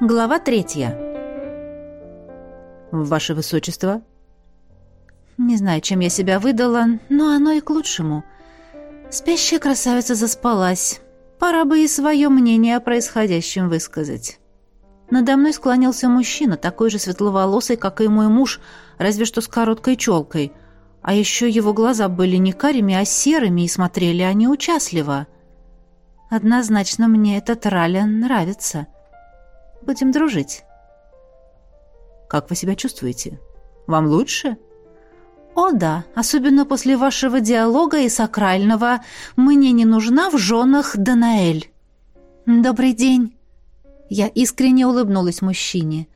Глава третья. «Ваше Высочество?» Не знаю, чем я себя выдала, но оно и к лучшему. Спящая красавица заспалась. Пора бы и свое мнение о происходящем высказать. Надо мной склонился мужчина, такой же светловолосый, как и мой муж, разве что с короткой челкой. А еще его глаза были не карими, а серыми, и смотрели они участливо. Однозначно мне этот Рален нравится. Будем дружить. Как вы себя чувствуете? Вам лучше? О да, особенно после вашего диалога и сакрального «Мне не нужна в женах Данаэль». Добрый день. Я искренне улыбнулась мужчине.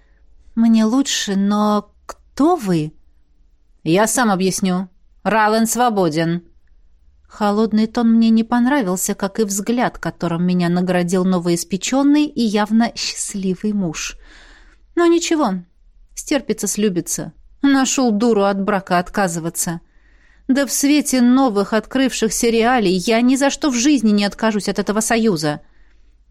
Мне лучше, но кто вы? Я сам объясню. Рален свободен. Холодный тон мне не понравился, как и взгляд, которым меня наградил новоиспеченный и явно счастливый муж. Но ничего, стерпится, слюбится. Нашел дуру от брака отказываться. Да в свете новых открывшихся реалий я ни за что в жизни не откажусь от этого союза.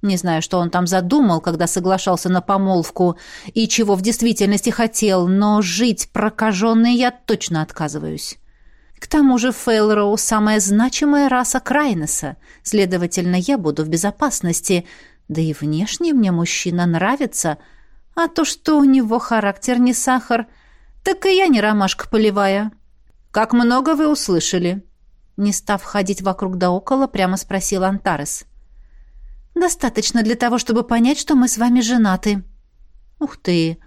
Не знаю, что он там задумал, когда соглашался на помолвку и чего в действительности хотел, но жить прокаженной я точно отказываюсь. К тому же Фейлроу – самая значимая раса Крайнеса, следовательно, я буду в безопасности, да и внешне мне мужчина нравится, а то, что у него характер не сахар, так и я не ромашка полевая. «Как много вы услышали?» Не став ходить вокруг да около, прямо спросил Антарес. «Достаточно для того, чтобы понять, что мы с вами женаты». «Ух ты!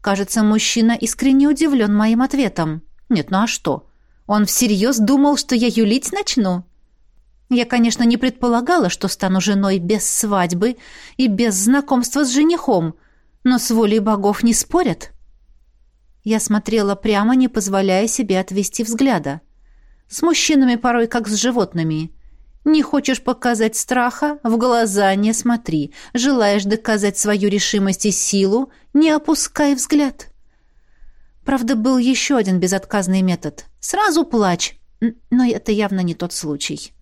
Кажется, мужчина искренне удивлен моим ответом. Нет, ну а что?» Он всерьез думал, что я юлить начну? Я, конечно, не предполагала, что стану женой без свадьбы и без знакомства с женихом, но с волей богов не спорят. Я смотрела прямо, не позволяя себе отвести взгляда. С мужчинами порой как с животными. Не хочешь показать страха — в глаза не смотри. Желаешь доказать свою решимость и силу — не опускай взгляд. Правда, был еще один безотказный метод. Сразу плачь. Но это явно не тот случай.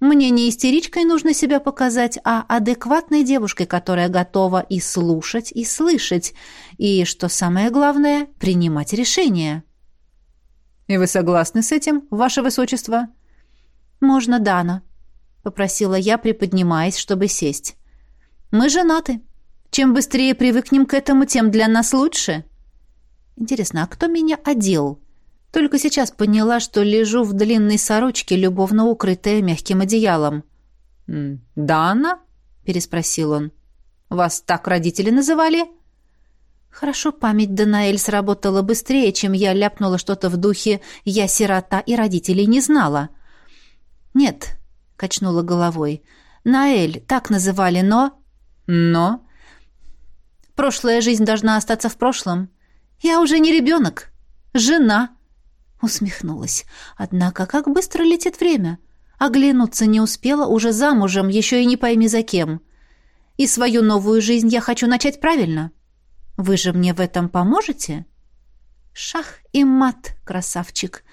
Мне не истеричкой нужно себя показать, а адекватной девушкой, которая готова и слушать, и слышать, и, что самое главное, принимать решения. «И вы согласны с этим, ваше высочество?» «Можно, Дана», — попросила я, приподнимаясь, чтобы сесть. «Мы женаты. Чем быстрее привыкнем к этому, тем для нас лучше». Интересно, а кто меня одел? Только сейчас поняла, что лежу в длинной сорочке, любовно укрытая мягким одеялом. «Дана?» — переспросил он. «Вас так родители называли?» Хорошо память Данаэль сработала быстрее, чем я ляпнула что-то в духе «я сирота и родителей не знала». «Нет», — качнула головой, — «Наэль так называли, но...» «Но?» «Прошлая жизнь должна остаться в прошлом. Я уже не ребенок. Жена. Усмехнулась. Однако, как быстро летит время. Оглянуться не успела, уже замужем, еще и не пойми за кем. И свою новую жизнь я хочу начать правильно. Вы же мне в этом поможете? Шах и мат, красавчик.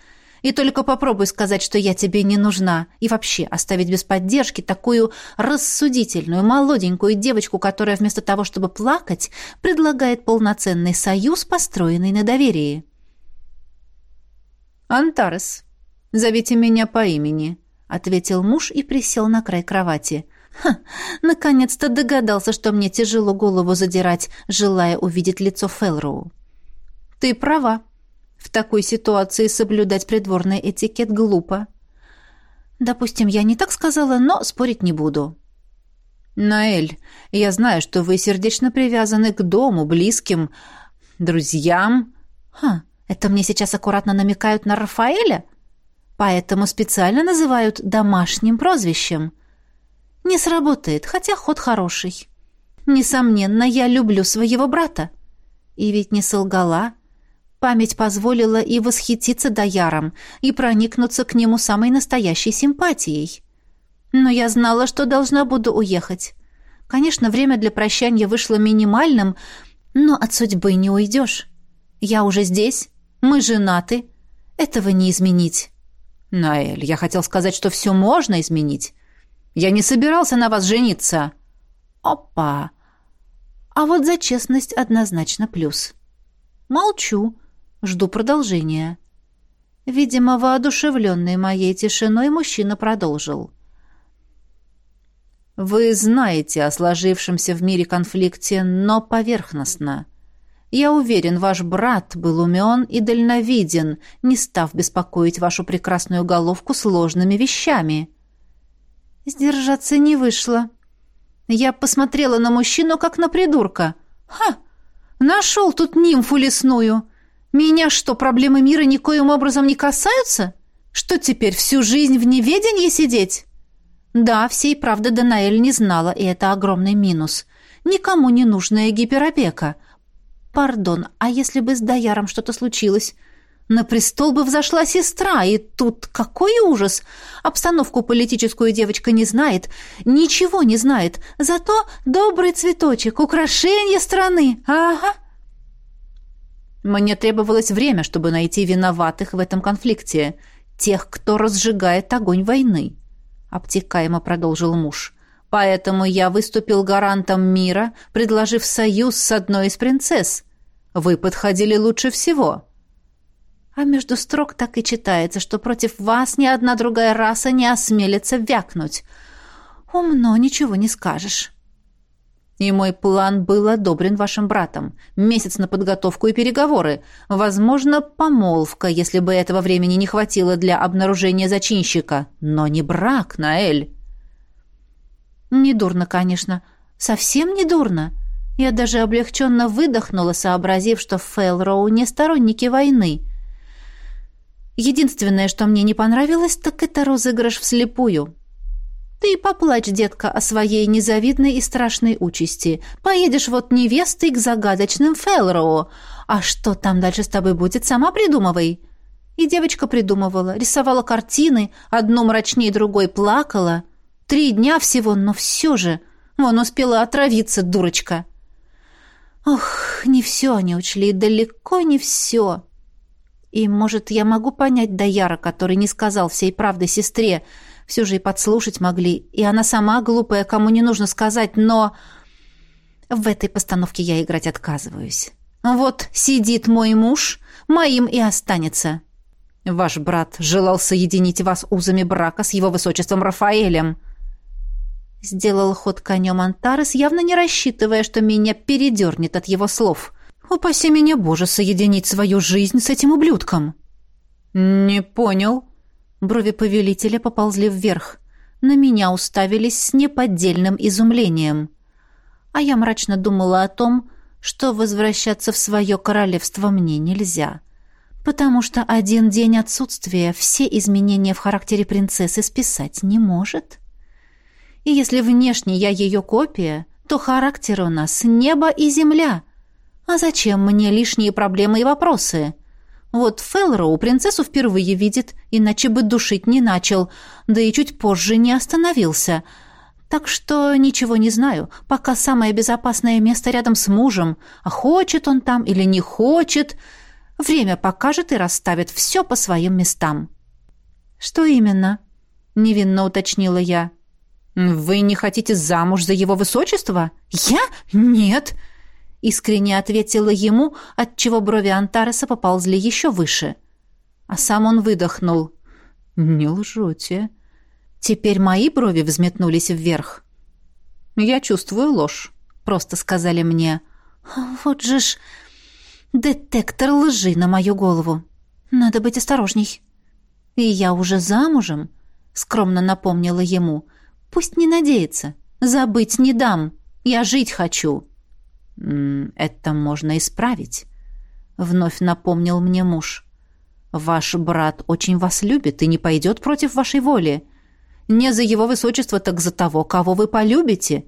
И только попробуй сказать, что я тебе не нужна, и вообще оставить без поддержки такую рассудительную, молоденькую девочку, которая вместо того, чтобы плакать, предлагает полноценный союз, построенный на доверии. «Антарес, зовите меня по имени», — ответил муж и присел на край кровати. «Ха, наконец-то догадался, что мне тяжело голову задирать, желая увидеть лицо Фелроу». «Ты права», в такой ситуации соблюдать придворный этикет глупо. Допустим, я не так сказала, но спорить не буду. Наэль, я знаю, что вы сердечно привязаны к дому, близким, друзьям. Ха, это мне сейчас аккуратно намекают на Рафаэля? Поэтому специально называют домашним прозвищем. Не сработает, хотя ход хороший. Несомненно, я люблю своего брата. И ведь не солгала. Память позволила и восхититься Даяром, и проникнуться к нему самой настоящей симпатией. Но я знала, что должна буду уехать. Конечно, время для прощания вышло минимальным, но от судьбы не уйдешь. Я уже здесь, мы женаты. Этого не изменить. Наэль, я хотел сказать, что все можно изменить. Я не собирался на вас жениться. Опа! А вот за честность однозначно плюс. Молчу, жду продолжения. Видимо, воодушевленный моей тишиной, мужчина продолжил. «Вы знаете о сложившемся в мире конфликте, но поверхностно. Я уверен, ваш брат был умен и дальновиден, не став беспокоить вашу прекрасную головку сложными вещами». Сдержаться не вышло. Я посмотрела на мужчину, как на придурка. «Ха! Нашел тут нимфу лесную!» Меня что, проблемы мира никоим образом не касаются? Что теперь, всю жизнь в неведении сидеть? Да, всей правды Данаэль не знала, и это огромный минус. Никому не нужная гиперопека. Пардон, а если бы с Даяром что-то случилось? На престол бы взошла сестра, и тут какой ужас! Обстановку политическую девочка не знает, ничего не знает, зато добрый цветочек, украшение страны. Ага, мне требовалось время, чтобы найти виноватых в этом конфликте, тех, кто разжигает огонь войны, обтекаемо продолжил муж. Поэтому я выступил гарантом мира, предложив союз с одной из принцесс. Вы подходили лучше всего. А между строк так и читается, что против вас ни одна другая раса не осмелится вякнуть. Умно, ничего не скажешь. И мой план был одобрен вашим братом. Месяц на подготовку и переговоры. Возможно, помолвка, если бы этого времени не хватило для обнаружения зачинщика. Но не брак, Наэль. Недурно, конечно. Совсем недурно. Я даже облегченно выдохнула, сообразив, что Фэлроу не сторонники войны. Единственное, что мне не понравилось, так это розыгрыш вслепую. Ты поплачь, детка, о своей незавидной и страшной участи. Поедешь вот невестой к загадочным Фелроу. А что там дальше с тобой будет, сама придумывай». И девочка придумывала, рисовала картины, одну мрачнее другой плакала. Три дня всего, но все же. Вон успела отравиться, дурочка. Ох, не все они учли, далеко не все. И, может, я могу понять Даяра, который не сказал всей правды сестре, — все же и подслушать могли, и она сама глупая, кому не нужно сказать, но... В этой постановке я играть отказываюсь. Вот сидит мой муж, моим и останется. Ваш брат желал соединить вас узами брака с его высочеством Рафаэлем. Сделал ход конем Антарес, явно не рассчитывая, что меня передернет от его слов. «Упаси меня, Боже, соединить свою жизнь с этим ублюдком!» «Не понял», Брови повелителя поползли вверх. На меня уставились с неподдельным изумлением. А я мрачно думала о том, что возвращаться в свое королевство мне нельзя. Потому что один день отсутствия все изменения в характере принцессы списать не может. И если внешне я ее копия, то характер у нас небо и земля. А зачем мне лишние проблемы и вопросы?» Вот Фелроу принцессу впервые видит, иначе бы душить не начал, да и чуть позже не остановился. Так что ничего не знаю, пока самое безопасное место рядом с мужем. А хочет он там или не хочет, время покажет и расставит все по своим местам. «Что именно?» — невинно уточнила я. «Вы не хотите замуж за его высочество?» «Я? Нет!» Искренне ответила ему, отчего брови Антареса поползли еще выше. А сам он выдохнул. «Не лжете». Теперь мои брови взметнулись вверх. «Я чувствую ложь», — просто сказали мне. «Вот же ж детектор лжи на мою голову. Надо быть осторожней». «И я уже замужем», — скромно напомнила ему. «Пусть не надеется. Забыть не дам. Я жить хочу». «Это можно исправить», — вновь напомнил мне муж. «Ваш брат очень вас любит и не пойдет против вашей воли. Не за его высочество, так за того, кого вы полюбите.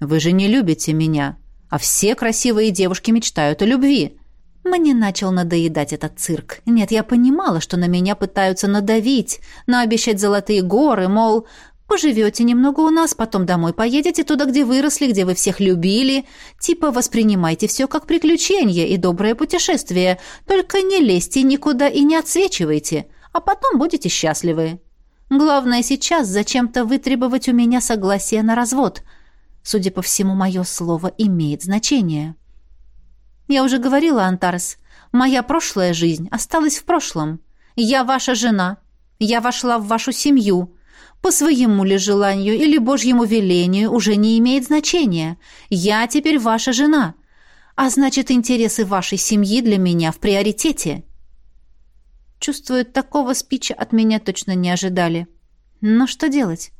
Вы же не любите меня, а все красивые девушки мечтают о любви». Мне начал надоедать этот цирк. Нет, я понимала, что на меня пытаются надавить, наобещать золотые горы, мол, Поживете немного у нас, потом домой поедете туда, где выросли, где вы всех любили. Типа воспринимайте все как приключение и доброе путешествие. Только не лезьте никуда и не отсвечивайте, а потом будете счастливы. Главное сейчас зачем-то вытребовать у меня согласие на развод. Судя по всему, мое слово имеет значение. Я уже говорила, Антарес, моя прошлая жизнь осталась в прошлом. Я ваша жена. Я вошла в вашу семью. По своему ли желанию или Божьему велению уже не имеет значения. Я теперь ваша жена. А значит, интересы вашей семьи для меня в приоритете. Чувствую, такого спича от меня точно не ожидали. Но что делать?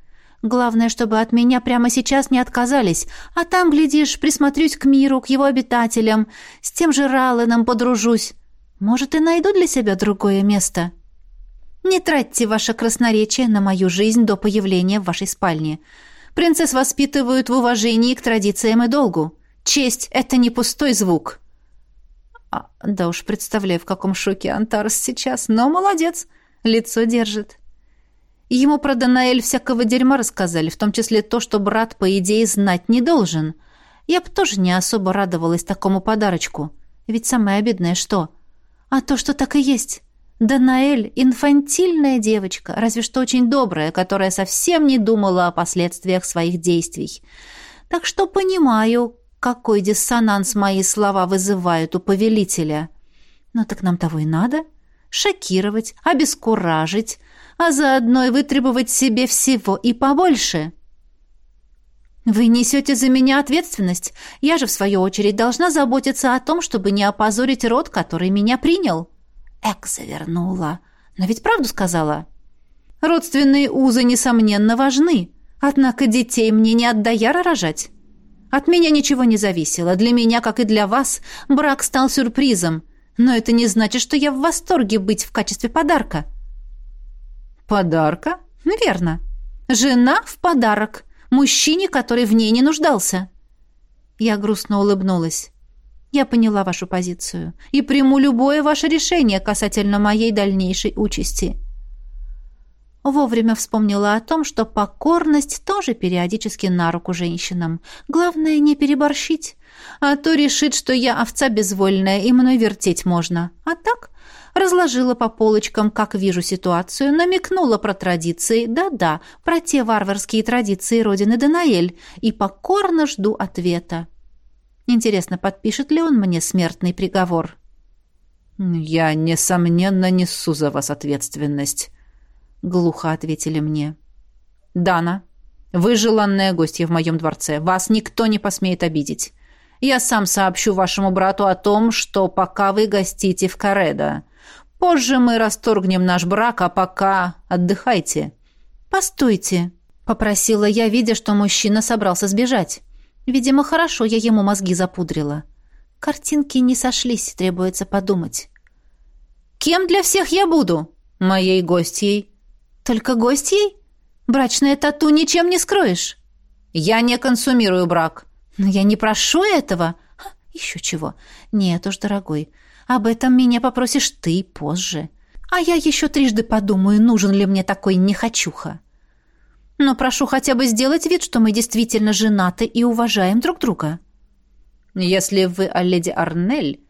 Главное, чтобы от меня прямо сейчас не отказались, а там, глядишь, присмотрюсь к миру, к его обитателям, с тем же Ралленом подружусь. Может, и найду для себя другое место. Не тратьте ваше красноречие на мою жизнь до появления в вашей спальне. Принцесс воспитывают в уважении к традициям и долгу. Честь — это не пустой звук». А, да уж, представляю, в каком шоке Антарс сейчас, но молодец, лицо держит. Ему про Данаэль всякого дерьма рассказали, в том числе то, что брат, по идее, знать не должен. Я бы тоже не особо радовалась такому подарочку. Ведь самое обидное что? А то, что так и есть. Данаэль — инфантильная девочка, разве что очень добрая, которая совсем не думала о последствиях своих действий. Так что понимаю, какой диссонанс мои слова вызывают у повелителя. Но так нам того и надо. Шокировать, обескуражить, а заодно и вытребовать себе всего и побольше. Вы несете за меня ответственность. Я же, в свою очередь, должна заботиться о том, чтобы не опозорить род, который меня принял. Эк, завернула. Но ведь правду сказала. Родственные узы, несомненно, важны. Однако детей мне не от Даяра рожать. От меня ничего не зависело. Для меня, как и для вас, брак стал сюрпризом. Но это не значит, что я в восторге быть в качестве подарка. Подарка? Верно. Жена в подарок. Мужчине, который в ней не нуждался. Я грустно улыбнулась. Я поняла вашу позицию и приму любое ваше решение касательно моей дальнейшей участи. Вовремя вспомнила о том, что покорность тоже периодически на руку женщинам. Главное, не переборщить. А то решит, что я овца безвольная, и мной вертеть можно. А так разложила по полочкам, как вижу ситуацию, намекнула про традиции, да-да, про те варварские традиции родины Данаэль, и покорно жду ответа. Интересно, подпишет ли он мне смертный приговор? «Я, несомненно, несу за вас ответственность», глухо ответили мне. «Дана, вы желанная гостья в моем дворце. Вас никто не посмеет обидеть. Я сам сообщу вашему брату о том, что пока вы гостите в Каредо. Позже мы расторгнем наш брак, а пока отдыхайте». «Постойте», — попросила я, видя, что мужчина собрался сбежать. Видимо, хорошо я ему мозги запудрила. Картинки не сошлись, требуется подумать. «Кем для всех я буду?» «Моей гостьей», только гостьей? Брачное тату ничем не скроешь. Я не консумирую брак. Но я не прошу этого. Ха, еще чего. Нет уж, дорогой. Об этом меня попросишь ты позже. А я еще трижды подумаю, нужен ли мне такой нехочуха. Но прошу хотя бы сделать вид, что мы действительно женаты и уважаем друг друга. Если вы о леди Арнель,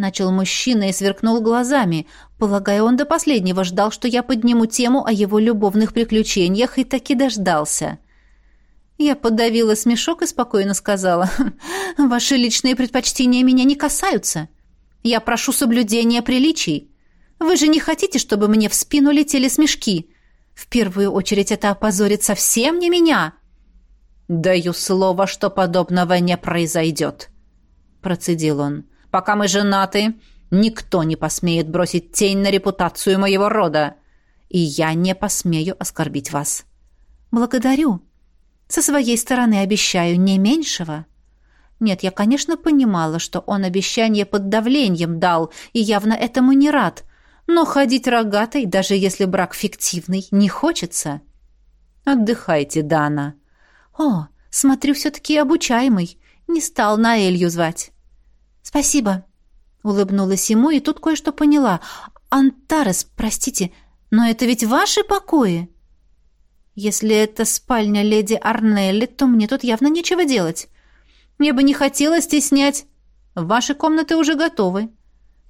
Начал мужчина и сверкнул глазами. Полагаю, он до последнего ждал, что я подниму тему о его любовных приключениях, и таки дождался. Я подавила смешок и спокойно сказала, «Ваши личные предпочтения меня не касаются. Я прошу соблюдения приличий. Вы же не хотите, чтобы мне в спину летели смешки? В первую очередь это опозорит совсем не меня». «Даю слово, что подобного не произойдет», — процедил он. Пока мы женаты, никто не посмеет бросить тень на репутацию моего рода, и я не посмею оскорбить вас. Благодарю. Со своей стороны обещаю не меньшего. Нет, я, конечно, понимала, что он обещание под давлением дал, и явно этому не рад. Но ходить рогатой, даже если брак фиктивный, не хочется. Отдыхайте, Дана. О, смотрю, все-таки обучаемый. Не стал на Элью звать. «Спасибо», — улыбнулась ему, и тут кое-что поняла. «Антарес, простите, но это ведь ваши покои?» «Если это спальня леди Арнелли, то мне тут явно нечего делать. Мне бы не хотелось стеснять. Ваши комнаты уже готовы.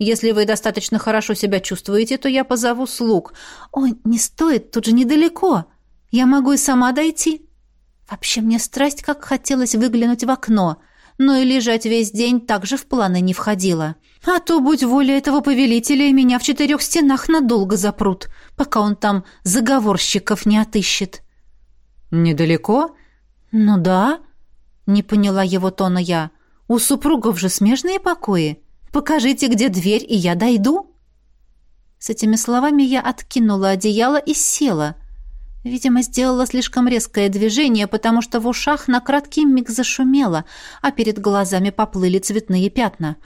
Если вы достаточно хорошо себя чувствуете, то я позову слуг. Ой, не стоит, тут же недалеко. Я могу и сама дойти». Вообще мне страсть как хотелось выглянуть в окно, но и лежать весь день также в планы не входило. А то, будь воля этого повелителя, меня в четырех стенах надолго запрут, пока он там заговорщиков не отыщет. «Недалеко?» «Ну да», — не поняла его тона я. «У супругов же смежные покои. Покажите, где дверь, и я дойду». С этими словами я откинула одеяло и села. Видимо, сделала слишком резкое движение, потому что в ушах на краткий миг зашумело, а перед глазами поплыли цветные пятна.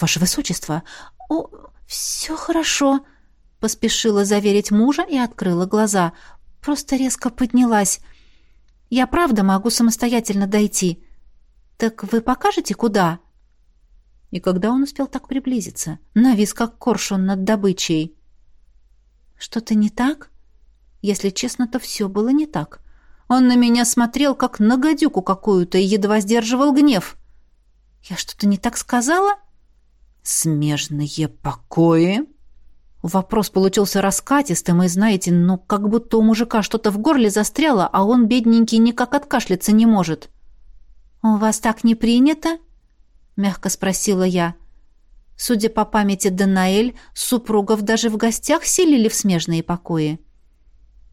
«Ваше Высочество!» «О, все хорошо!» — поспешила заверить мужа и открыла глаза. Просто резко поднялась. «Я правда могу самостоятельно дойти. Так вы покажете, куда?» И когда он успел так приблизиться? Навис, как коршун над добычей. «Что-то не так?» Если честно, то все было не так. Он на меня смотрел, как на гадюку какую-то, и едва сдерживал гнев. «Я что-то не так сказала?» «Смежные покои?» Вопрос получился раскатистым, и, знаете, ну, как будто у мужика что-то в горле застряло, а он, бедненький, никак откашляться не может. «У вас так не принято?» — мягко спросила я. Судя по памяти Данаэль, супругов даже в гостях селили в смежные покои.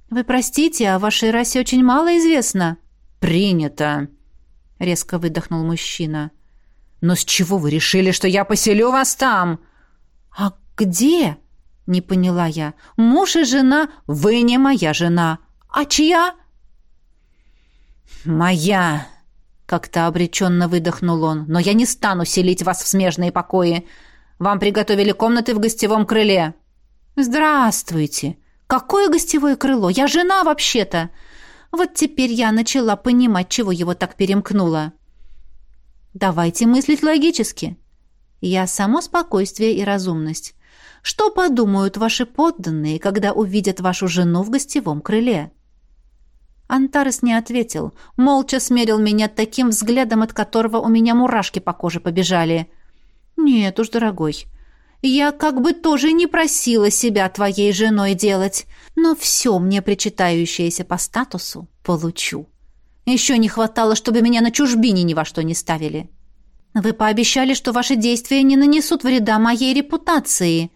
«Вы простите, о вашей расе очень мало известно». «Принято», — резко выдохнул мужчина. «Но с чего вы решили, что я поселю вас там?» «А где?» — не поняла я. «Муж и жена? Вы не моя жена. А чья?» «Моя!» — как-то обреченно выдохнул он. «Но я не стану селить вас в смежные покои. Вам приготовили комнаты в гостевом крыле». «Здравствуйте!» Какое гостевое крыло? Я жена вообще-то. Вот теперь я начала понимать, чего его так перемкнуло. Давайте мыслить логически. Я само спокойствие и разумность. Что подумают ваши подданные, когда увидят вашу жену в гостевом крыле? Антарес не ответил, молча смерил меня таким взглядом, от которого у меня мурашки по коже побежали. Нет уж, дорогой, я как бы тоже не просила себя твоей женой делать, но все мне причитающееся по статусу получу. Еще не хватало, чтобы меня на чужбине ни во что не ставили. Вы пообещали, что ваши действия не нанесут вреда моей репутации,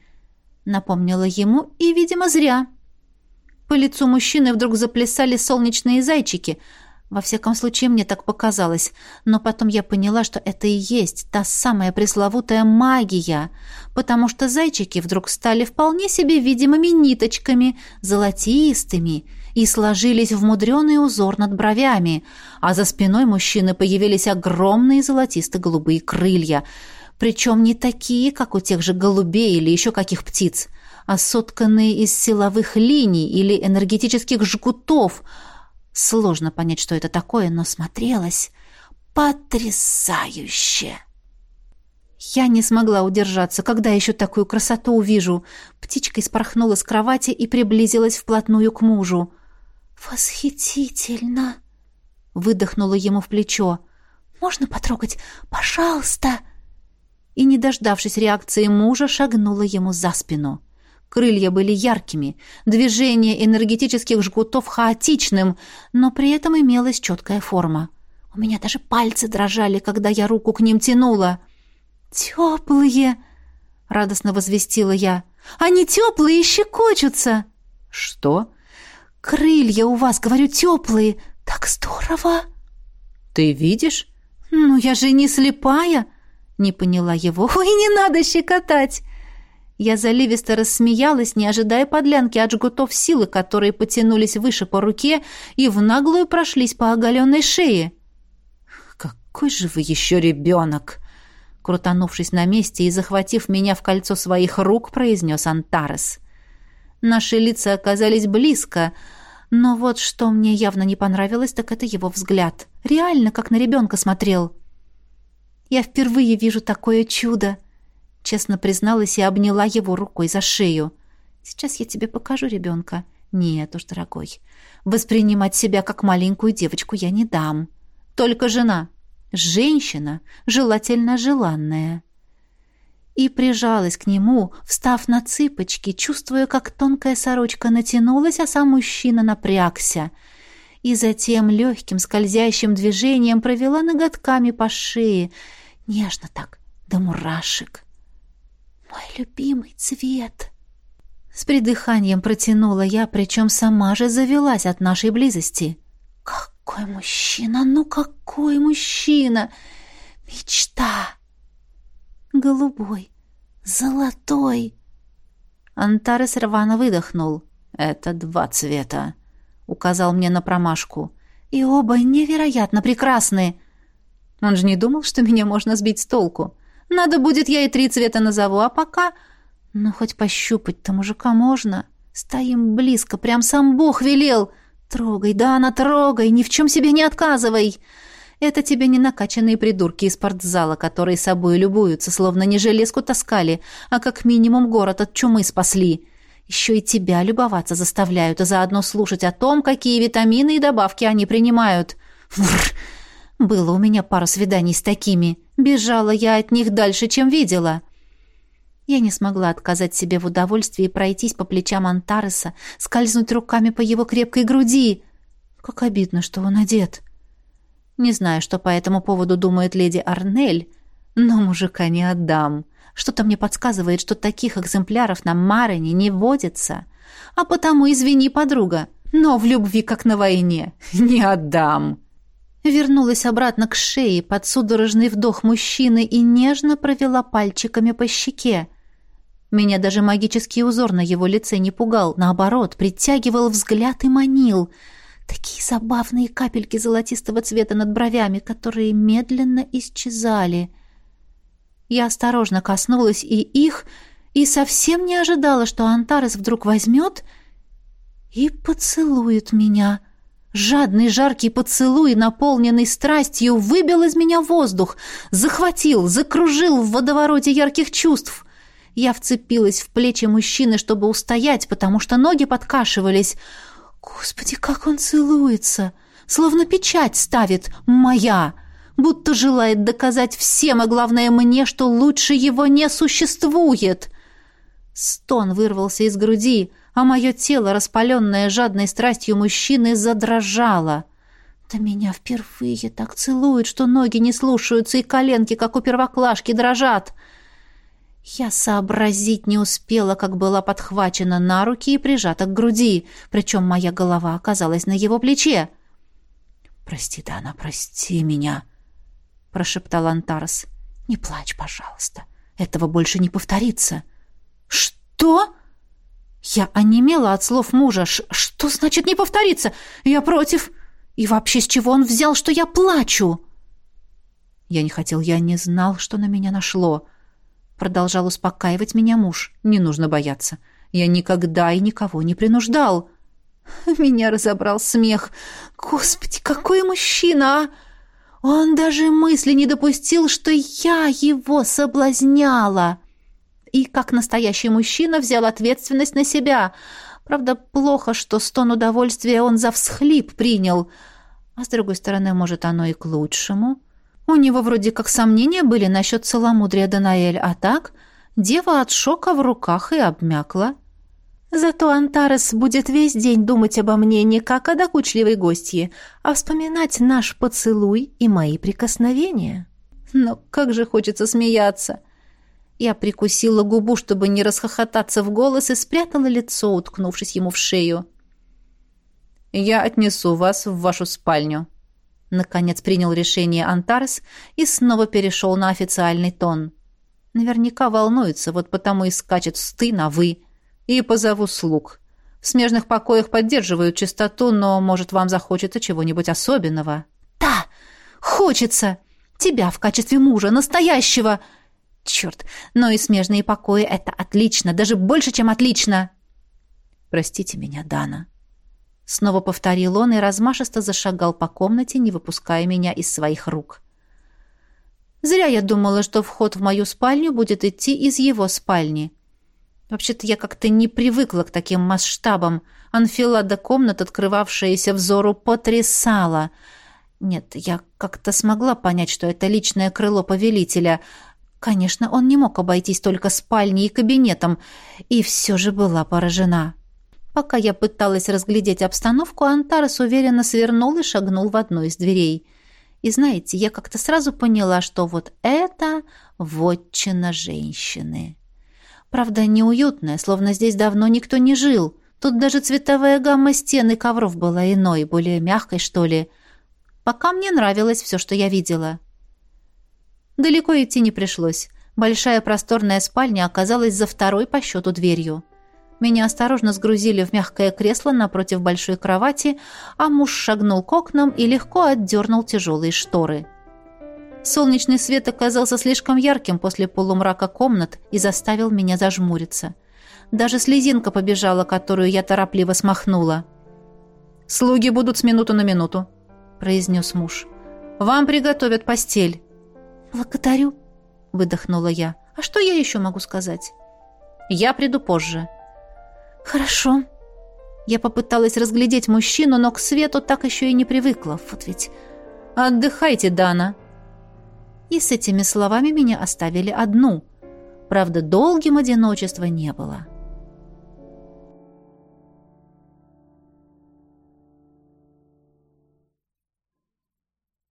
напомнила ему, и, видимо, зря. По лицу мужчины вдруг заплясали солнечные зайчики — во всяком случае, мне так показалось. Но потом я поняла, что это и есть та самая пресловутая магия, потому что зайчики вдруг стали вполне себе видимыми ниточками, золотистыми, и сложились в мудреный узор над бровями, а за спиной мужчины появились огромные золотисто-голубые крылья, причем не такие, как у тех же голубей или еще каких птиц, а сотканные из силовых линий или энергетических жгутов – Сложно понять, что это такое, но смотрелось потрясающе. Я не смогла удержаться, когда еще такую красоту увижу. Птичка испорхнула с кровати и приблизилась вплотную к мужу. «Восхитительно!» — выдохнула ему в плечо. «Можно потрогать? Пожалуйста!» И, не дождавшись реакции мужа, шагнула ему за спину. Крылья были яркими, движение энергетических жгутов хаотичным, но при этом имелась четкая форма. У меня даже пальцы дрожали, когда я руку к ним тянула. «Теплые!» — радостно возвестила я. «Они теплые и щекочутся!» «Что?» «Крылья у вас, говорю, теплые! Так здорово!» «Ты видишь?» «Ну, я же не слепая!» — не поняла его. «Ой, не надо щекотать!» Я заливисто рассмеялась, не ожидая подлянки от жгутов силы, которые потянулись выше по руке и в наглую прошлись по оголенной шее. «Какой же вы еще ребенок!» Крутанувшись на месте и захватив меня в кольцо своих рук, произнес Антарес. Наши лица оказались близко, но вот что мне явно не понравилось, так это его взгляд. Реально, как на ребенка смотрел. «Я впервые вижу такое чудо!» Честно призналась и обняла его рукой за шею. «Сейчас я тебе покажу ребенка». «Нет уж, дорогой, воспринимать себя как маленькую девочку я не дам. Только жена. Женщина, желательно желанная». И прижалась к нему, встав на цыпочки, чувствуя, как тонкая сорочка натянулась, а сам мужчина напрягся. и затем легким скользящим движением провела ноготками по шее, нежно так, до мурашек. «Мой любимый цвет!» С придыханием протянула я, причем сама же завелась от нашей близости. «Какой мужчина! Ну какой мужчина! Мечта!» «Голубой, золотой!» Антарес рвано выдохнул. «Это два цвета», — указал мне на промашку. «И оба невероятно прекрасны!» Он же не думал, что меня можно сбить с толку. Надо будет, я и три цвета назову, а пока... Ну, хоть пощупать-то мужика можно. Стоим близко, прям сам Бог велел. Трогай, да, она трогай, ни в чем себе не отказывай. Это тебе не накачанные придурки из спортзала, которые собой любуются, словно не железку таскали, а как минимум город от чумы спасли. Еще и тебя любоваться заставляют, а заодно слушать о том, какие витамины и добавки они принимают. Врр! Было у меня пара свиданий с такими. Бежала я от них дальше, чем видела. Я не смогла отказать себе в удовольствии пройтись по плечам Антареса, скользнуть руками по его крепкой груди. Как обидно, что он одет. Не знаю, что по этому поводу думает леди Арнель, но мужика не отдам. Что-то мне подсказывает, что таких экземпляров на Марене не водится. А потому извини, подруга, но в любви, как на войне, не отдам. Вернулась обратно к шее под судорожный вдох мужчины и нежно провела пальчиками по щеке. Меня даже магический узор на его лице не пугал, наоборот, притягивал взгляд и манил. Такие забавные капельки золотистого цвета над бровями, которые медленно исчезали. Я осторожно коснулась и их, и совсем не ожидала, что Антарес вдруг возьмет и поцелует меня — Жадный жаркий поцелуй, наполненный страстью, выбил из меня воздух, захватил, закружил в водовороте ярких чувств. Я вцепилась в плечи мужчины, чтобы устоять, потому что ноги подкашивались. Господи, как он целуется! Словно печать ставит «моя», будто желает доказать всем, а главное мне, что лучше его не существует. Стон вырвался из груди — а мое тело, распаленное жадной страстью мужчины, задрожало. Да меня впервые так целуют, что ноги не слушаются и коленки, как у первоклашки, дрожат. Я сообразить не успела, как была подхвачена на руки и прижата к груди, причем моя голова оказалась на его плече. «Прости, Дана, прости меня», — прошептал Антарс. «Не плачь, пожалуйста. Этого больше не повторится». «Что?» Я онемела от слов мужа. Ш что значит не повторится? Я против. И вообще, с чего он взял, что я плачу? Я не хотел, я не знал, что на меня нашло. Продолжал успокаивать меня муж. Не нужно бояться. Я никогда и никого не принуждал. Меня разобрал смех. Господи, какой мужчина, а! Он даже мысли не допустил, что я его соблазняла и, как настоящий мужчина, взял ответственность на себя. Правда, плохо, что стон удовольствия он за всхлип принял. А с другой стороны, может, оно и к лучшему. У него вроде как сомнения были насчет целомудрия Данаэль, а так дева от шока в руках и обмякла. Зато Антарес будет весь день думать обо мне не как о докучливой гостье, а вспоминать наш поцелуй и мои прикосновения. Но как же хочется смеяться!» Я прикусила губу, чтобы не расхохотаться в голос, и спрятала лицо, уткнувшись ему в шею. «Я отнесу вас в вашу спальню», — наконец принял решение Антарес и снова перешел на официальный тон. «Наверняка волнуется, вот потому и скачет с «ты» на «вы». И позову слуг. В смежных покоях поддерживают чистоту, но, может, вам захочется чего-нибудь особенного». «Да, хочется! Тебя в качестве мужа, настоящего!» Черт, но и смежные покои — это отлично, даже больше, чем отлично. Простите меня, Дана. Снова повторил он и размашисто зашагал по комнате, не выпуская меня из своих рук. Зря я думала, что вход в мою спальню будет идти из его спальни. Вообще-то я как-то не привыкла к таким масштабам. Анфилада комнат, открывавшаяся взору, потрясала. Нет, я как-то смогла понять, что это личное крыло повелителя — Конечно, он не мог обойтись только спальней и кабинетом, и все же была поражена. Пока я пыталась разглядеть обстановку, Антарес уверенно свернул и шагнул в одну из дверей. И знаете, я как-то сразу поняла, что вот это вотчина женщины. Правда, неуютная, словно здесь давно никто не жил. Тут даже цветовая гамма стен и ковров была иной, более мягкой, что ли. Пока мне нравилось все, что я видела. Далеко идти не пришлось. Большая просторная спальня оказалась за второй по счету дверью. Меня осторожно сгрузили в мягкое кресло напротив большой кровати, а муж шагнул к окнам и легко отдернул тяжелые шторы. Солнечный свет оказался слишком ярким после полумрака комнат и заставил меня зажмуриться. Даже слезинка побежала, которую я торопливо смахнула. «Слуги будут с минуту на минуту», — произнес муж. «Вам приготовят постель». «Благодарю», — выдохнула я. «А что я еще могу сказать?» «Я приду позже», «Хорошо». Я попыталась разглядеть мужчину, но к свету так еще и не привыкла. Вот ведь... «Отдыхайте, Дана». И с этими словами меня оставили одну. Правда, долгим одиночества не было.